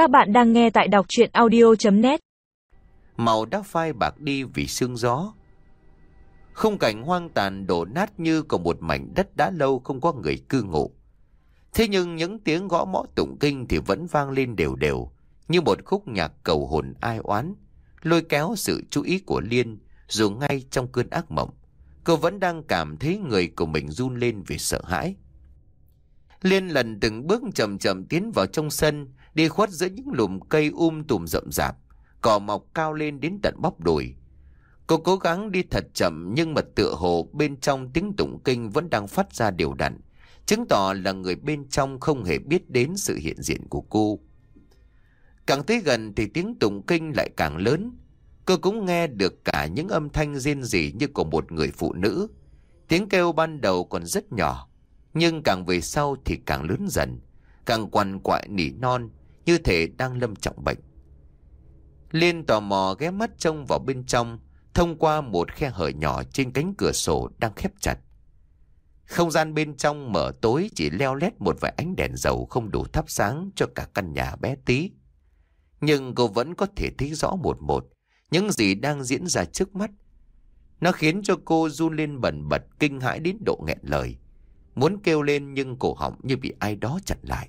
Các bạn đang nghe tại đọc chuyện audio.net Màu đã phai bạc đi vì sương gió. Không cảnh hoang tàn đổ nát như còn một mảnh đất đã lâu không có người cư ngụ. Thế nhưng những tiếng gõ mõ tụng kinh thì vẫn vang lên đều đều, như một khúc nhạc cầu hồn ai oán, lôi kéo sự chú ý của Liên, dù ngay trong cơn ác mộng. Cô vẫn đang cảm thấy người của mình run lên vì sợ hãi. Liên lần từng bước chậm chậm tiến vào trong sân, đi khuất giữa những lùm cây um tùm rậm rạp, cỏ mọc cao lên đến tận bắp đùi. Cô cố gắng đi thật chậm nhưng mà tựa hồ bên trong tiếng tụng kinh vẫn đang phát ra đều đặn, chứng tỏ là người bên trong không hề biết đến sự hiện diện của cô. Càng tới gần thì tiếng tụng kinh lại càng lớn. Cô cũng nghe được cả những âm thanh rên rỉ như của một người phụ nữ. Tiếng kêu ban đầu còn rất nhỏ, nhưng càng về sau thì càng lớn dần, càng quằn quại nỉ non, như thể đang lâm trọng bệnh. Liên tò mò ghé mắt trông vào bên trong, thông qua một khe hở nhỏ trên cánh cửa sổ đang khép chặt. Không gian bên trong mở tối chỉ leo lét một vài ánh đèn dầu không đủ thắp sáng cho cả căn nhà bé tí. Nhưng cô vẫn có thể thấy rõ một một những gì đang diễn ra trước mắt. Nó khiến cho cô run lên bần bật kinh hãi đến độ nghẹn lời. Muốn kêu lên nhưng cổ họng như bị ai đó chặn lại.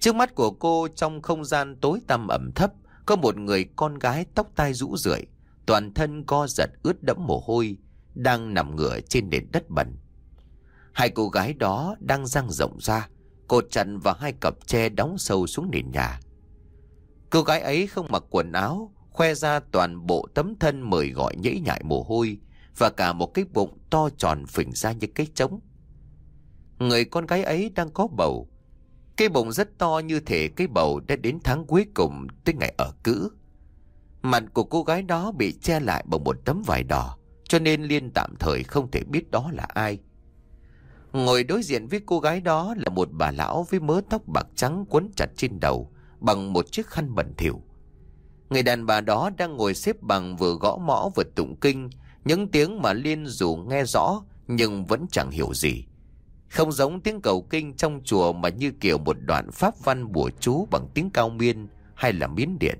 Trước mắt của cô trong không gian tối tăm ẩm thấp có một người con gái tóc tai rũ rượi, toàn thân co giật ướt đẫm mồ hôi, đang nằm ngửa trên nền đất bẩn. Hai cô gái đó đang răng rộng ra, cột chặt và hai cặp tre đóng sâu xuống nền nhà. Cô gái ấy không mặc quần áo, khoe ra toàn bộ tấm thân mời gọi nhễ nhại mồ hôi và cả một cái bụng to tròn phình ra như cái trống. Người con gái ấy đang có bầu. Cái bụng rất to như thể cái bầu đã đến tháng cuối cùng tới ngày ở cữ. Mặt của cô gái đó bị che lại bằng một tấm vải đỏ, cho nên Liên tạm thời không thể biết đó là ai. Ngồi đối diện với cô gái đó là một bà lão với mớ tóc bạc trắng quấn chặt trên đầu, bằng một chiếc khăn bẩn thỉu. Người đàn bà đó đang ngồi xếp bằng vừa gõ mõ vừa tụng kinh, những tiếng mà Liên dù nghe rõ nhưng vẫn chẳng hiểu gì. Không giống tiếng cầu kinh trong chùa mà như kiểu một đoạn pháp văn bùa chú bằng tiếng cao miên hay là miến điện.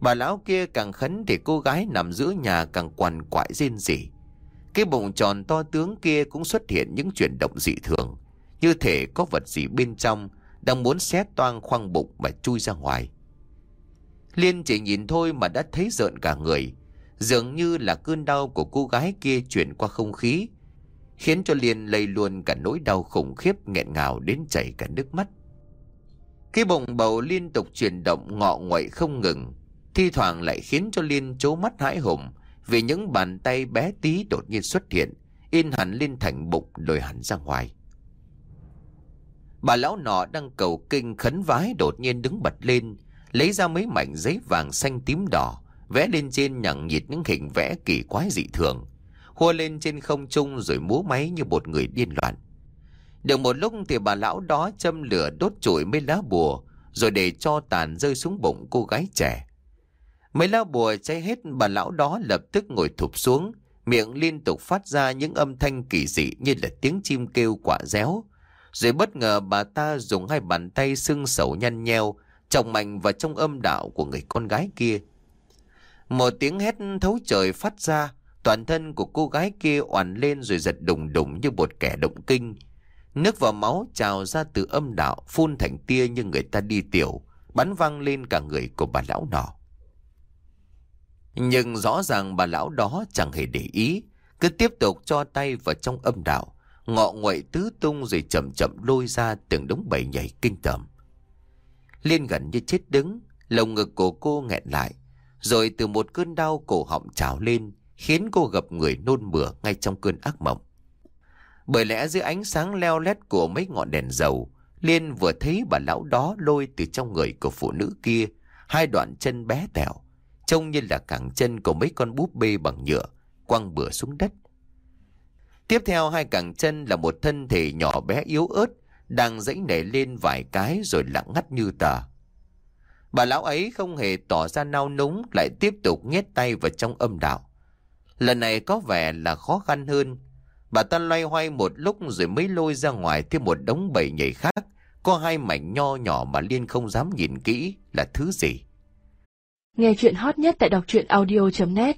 Bà lão kia càng khấn thì cô gái nằm giữa nhà càng quằn quại rên rỉ. Cái bụng tròn to tướng kia cũng xuất hiện những chuyển động dị thường, như thể có vật gì bên trong đang muốn xé toang khoang bụng mà chui ra ngoài. Liên chỉ nhìn thôi mà đã thấy rợn cả người, dường như là cơn đau của cô gái kia chuyển qua không khí, khiến cho Liên lây luôn cả nỗi đau khủng khiếp nghẹn ngào đến chảy cả nước mắt. Khi bụng bầu liên tục chuyển động ngọ nguậy không ngừng, thi thoảng lại khiến cho Liên chố mắt hãi hùng vì những bàn tay bé tí đột nhiên xuất hiện, in hẳn lên thành bụng lồi hẳn ra ngoài. Bà lão nọ đang cầu kinh khấn vái đột nhiên đứng bật lên, lấy ra mấy mảnh giấy vàng xanh tím đỏ, vẽ lên trên nhằng nhịt những hình vẽ kỳ quái dị thường, hua lên trên không trung rồi múa máy như một người điên loạn. Được một lúc thì bà lão đó châm lửa đốt trụi mấy lá bùa, rồi để cho tàn rơi xuống bụng cô gái trẻ. Mấy lá bùa cháy hết bà lão đó lập tức ngồi thụp xuống, miệng liên tục phát ra những âm thanh kỳ dị như là tiếng chim kêu quả réo, rồi bất ngờ bà ta dùng hai bàn tay sưng sầu nhăn nheo, trọng mạnh vào trong âm đạo của người con gái kia. Một tiếng hét thấu trời phát ra, toàn thân của cô gái kia oằn lên rồi giật đùng đùng như một kẻ động kinh. Nước và máu trào ra từ âm đạo, phun thành tia như người ta đi tiểu, bắn văng lên cả người của bà lão nọ. Nhưng rõ ràng bà lão đó chẳng hề để ý, cứ tiếp tục cho tay vào trong âm đạo ngọ nguậy tứ tung rồi chậm chậm lôi ra từng đống bầy nhảy kinh tởm. Liên gần như chết đứng, lồng ngực của cô nghẹn lại, rồi từ một cơn đau cổ họng trào lên, khiến cô gặp người nôn mửa ngay trong cơn ác mộng. Bởi lẽ dưới ánh sáng leo lét của mấy ngọn đèn dầu, Liên vừa thấy bà lão đó lôi từ trong người của phụ nữ kia hai đoạn chân bé tẹo, trông như là cẳng chân của mấy con búp bê bằng nhựa, quăng bừa xuống đất. Tiếp theo hai cẳng chân là một thân thể nhỏ bé yếu ớt, đang dãy nảy lên vài cái rồi lặng ngắt như tờ. Bà lão ấy không hề tỏ ra nao núng, lại tiếp tục nhét tay vào trong âm đạo. Lần này có vẻ là khó khăn hơn. Bà ta loay hoay một lúc rồi mới lôi ra ngoài thêm một đống bầy nhảy khác. Có hai mảnh nho nhỏ mà Liên không dám nhìn kỹ là thứ gì. Nghe chuyện hot nhất tại đọc truyện audio.net